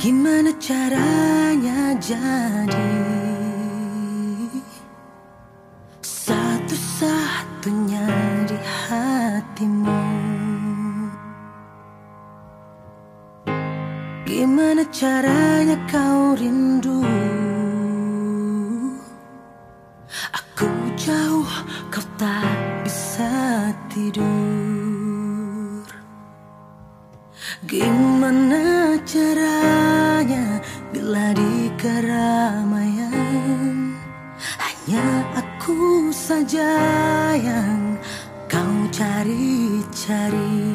Gimana caranya jadi Satu-satunya di hatimu? Gimana caranya kau rindu? Aku jauh kau tak bisa tidur. Gimana bila di keramaian Hanya aku saja yang kau cari-cari.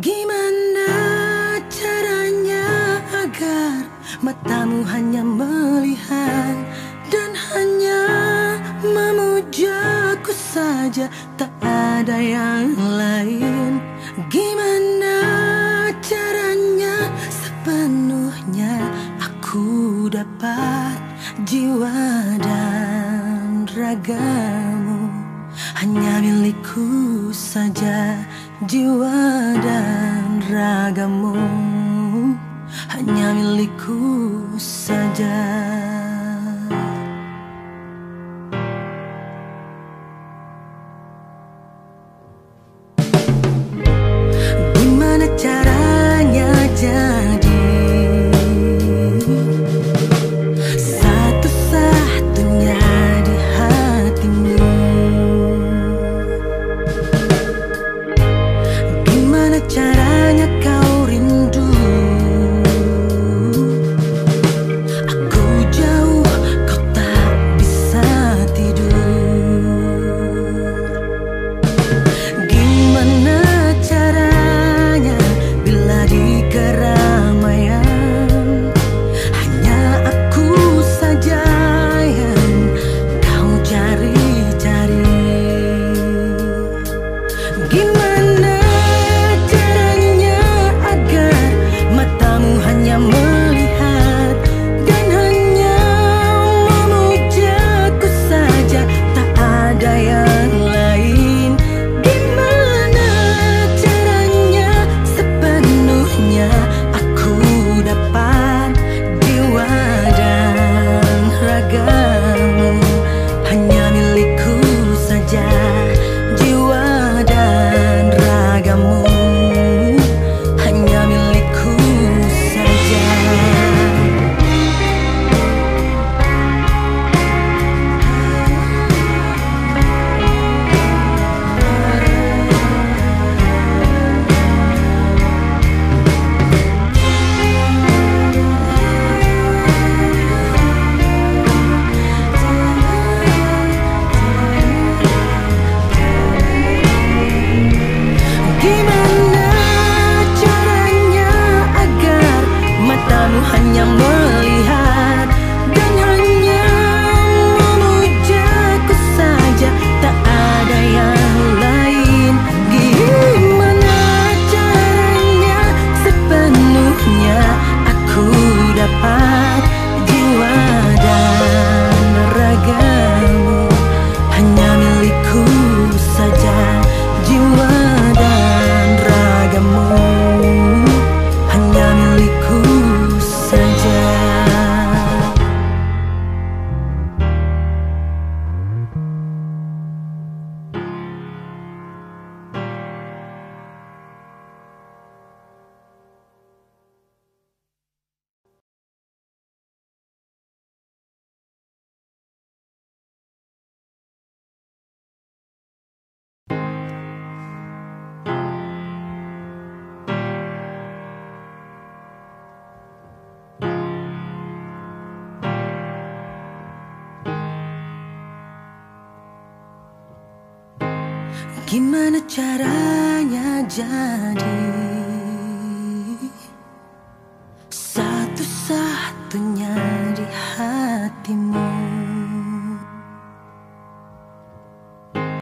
Gimana caranya agar matamu hanya melihat Dan hanya memujaku saja? Tak ada yang dapat jiwa dan ragamu. Hanya milikku saja jiwa dan ragamu. Hanya milikku saja hanya Gimana caranya jadi